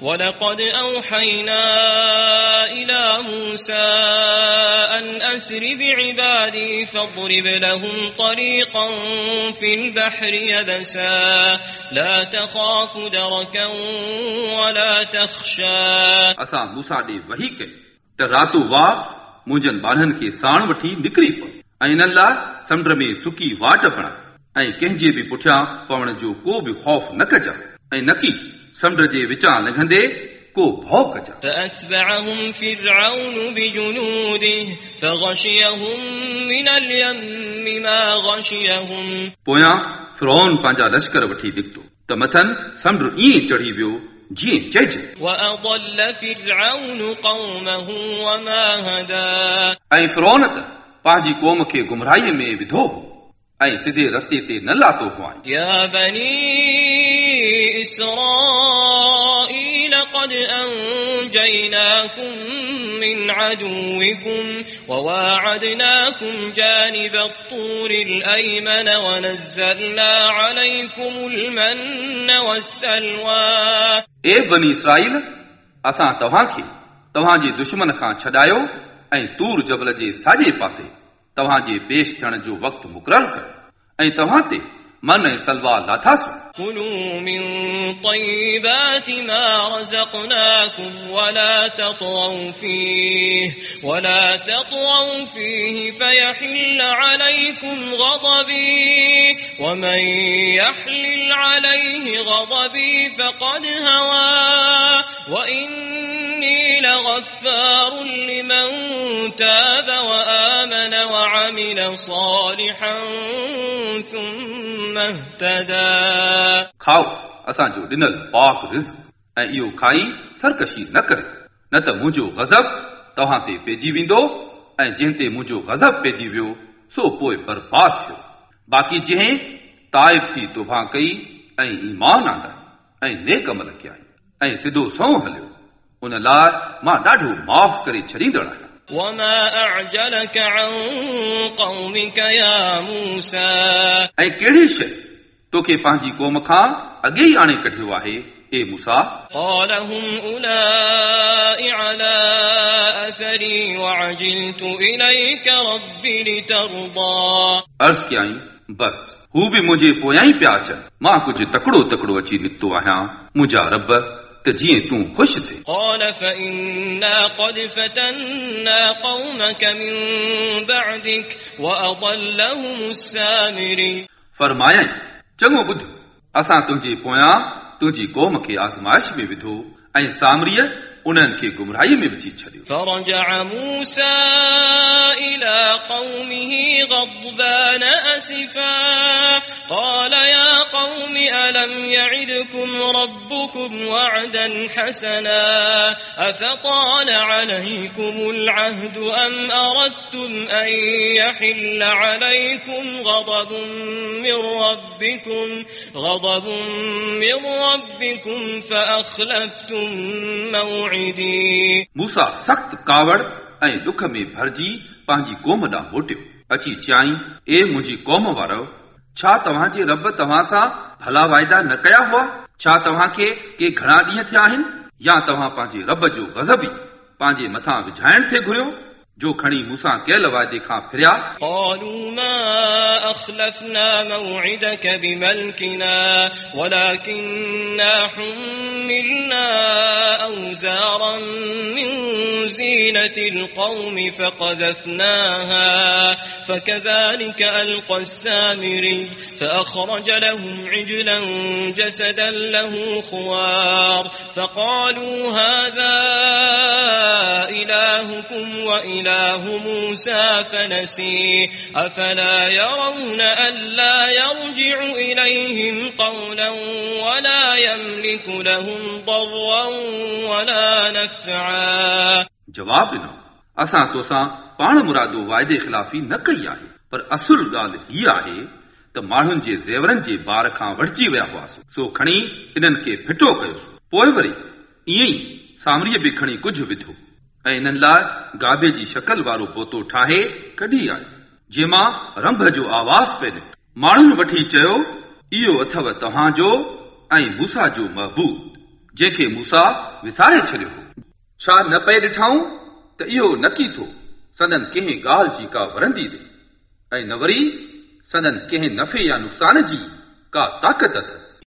ولقد أوحينا إلى موسى أن أسر بعبادي فاضرب لهم طريقا في البحر يبسا لا تخاف دركا ولا تخشى असां मूसा ॾे वही कई त रातो वाह मुंहिंजनि ॿारनि खे साण वठी निकिरी पओ ऐं इन्हनि लाइ समुंड में सुकी वाट बणाई ऐं कंहिंजे बि पुठियां पवण जो को बि ख़ौफ़ न कजांइ ऐं न की समुंड जे विचां लंघंदे को भउ कजांइ فأتبعهم فرعون بجنوده فغشيهم من اليم ما غشيهم पोयां फिरौन पंहिंजा लश्कर वठी निकितो त मथनि समुंड ईअं चढ़ी वियो जीअं चइजे وأضل فرعون قومه وما هدى ऐं फिरौन त पंहिंजी क़ौम खे गुमराहीअ में विधो हो ऐं सिधे रस्ते ते न लातो हुआ يا بني إسرائيل قد أنجيناكم من عدوكم وواعدناكم جانب الطور الأيمن ونزلنا عليكم المن والسلوى ए बनी इसराईल असां तव्हांखे तव्हांजे दुश्मन खां छॾायो ऐं तूर जबल जे साॼे पासे तव्हांजे पेश थियण जो वक़्तु मुक़ररु कयो ऐं तव्हां ते من سلوا لاتا سو كلوا من طيبات ما رزقناكم ولا تطغوا فيه ولا تطغوا فيه فيحل عليكم غضبي ومن يحلل عليه غضبي فقد هوى. وإني لغفار لمن تاب وآمن. وعمل صالحا ثم اهتدى खाओ असांजो ॾिनल पाक रिज़्क ऐं इहो खाई सरकशी न करे न त मुंहिंजो गज़ब तव्हां ते पइजी वेंदो ऐं जंहिं ते मुंहिंजो गज़ब पइजी वियो सो पोइ बर्बाद थियो बाक़ी जंहिं ताइब थी तोबा कई ऐं ईमान आंदा ऐं नेक अमल कया ऐं सिधो सौ हलियो उन लाइ मां ॾाढो माफ़ करे छॾींदड़ आहियां وما أعجلك عن قومك يا موسى ऐं कहिड़ी शइ तोखे पंहिंजी क़ौम खां अॻे ई आणे कढियो आहे ए मूसा قال هم أولئك على أثري وعجلت إليك رب لترضى अर्ज़ कयई बस हू बि मुंहिंजे पोयां ई पिया अचनि मां कुझु तकड़ो तकड़ो अची निकितो आहियां मुंहिंजा रब त जीअं तूं ख़ुशि थिए قال فإنا قد فتنا قومك من بعدك وأضلهم السامري फरमायई चङो ॿुध असां तुंहिंजे पोयां तुंहिंजी क़ौम खे आज़माइश में विधो ऐं सामरीअ उन्हनि खे गुमराही में विझी छॾियो فرجع موسى إلى قومه غضبان أسفا قال يا قوم ألم يعدكم ربكم وعدا حسنا أفطال عليكم العهد أم أردتم أن يحل عليكم غضب من ربكم غضب من ربكم فأخلفتم موعدي मूसा सख़्त कावड़ ऐं ॾुख में भरिजी पंहिंजी क़ौम ॾांहुं मोटियो अची चयाई ए मुंहिंजी क़ौम वारो छा तव्हां जे रब तव्हां सां भला वाइदा न कया हुआ? छा तव्हांखे के घणा ॾींहं थिया आहिनि? या तव्हां पंहिंजे रब जो गज़ब ई पंहिंजे मथां विझाइण थे घुरियो? جو کھڑی موسا کیل وعدے دیکھا پھریا۔ قالوا ما أخلفنا موعدك بملكنا ولكننا حملنا أوزارا من زينة القوم فقذفناها فكذلك ألقى السامري فأخرج لهم عجلا جسدا له خوار فقالوا هذا إلهكم وإله موسى فنسي أفلا يرون ألا يرجع إليهم قولا ولا يملك لهم ضرا ولا نفعا जवाब ॾिनो असां तोसां पाण मुरादो वाइदे ख़िलाफ़ी न कई आहे पर असुल ॻाल्हि हीअ आहे त माण्हुनि जे ज़ेवरनि जे बार खां वठिजी विया हुआसीं सो खणी इन्हनि खे फिटो कयोसीं पोइ वरी ईअं ई सामरीअ बि खणी कुझु विधो ऐं इन्हनि लाइ गाबे जी शकल वारो पोतो ठाहे कढी आहे जंहिंमां रंभ जो आवाज़ पिए निकितो। माण्हुनि वठी चयो, इहो अथव तव्हांजो ऐं मूसा जो महबूब जंहिंखे मूसा विसारे छॾियो हो। छा न पए ॾिठाऊं त इहो नकी थो, संदन कंहिं ॻाल्हि जी का वरंदी ॾे ऐं न वरी, संदन कंहिं नफ़े या नुक़सान जी का ताक़त अथसि।